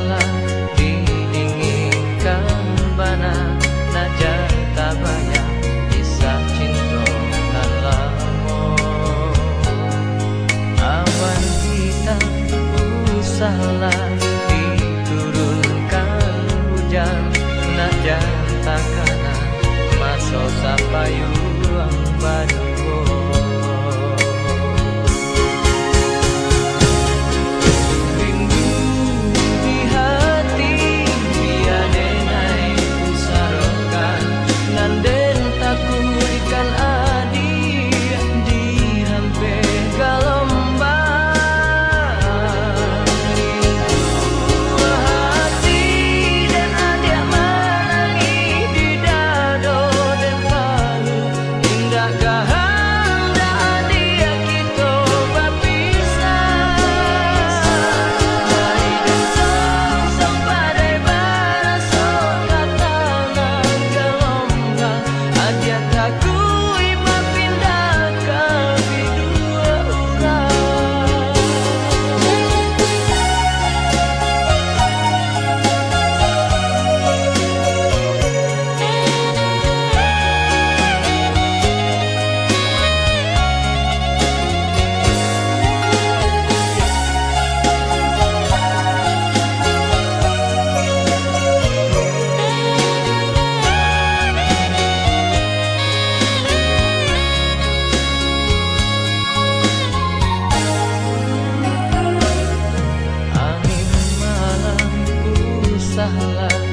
Didinginkan diinginkan bana najata banyak bisa cinta kalamu awan hitam usahlah diturunkan hujan najata kana masuk sapayuang bari love.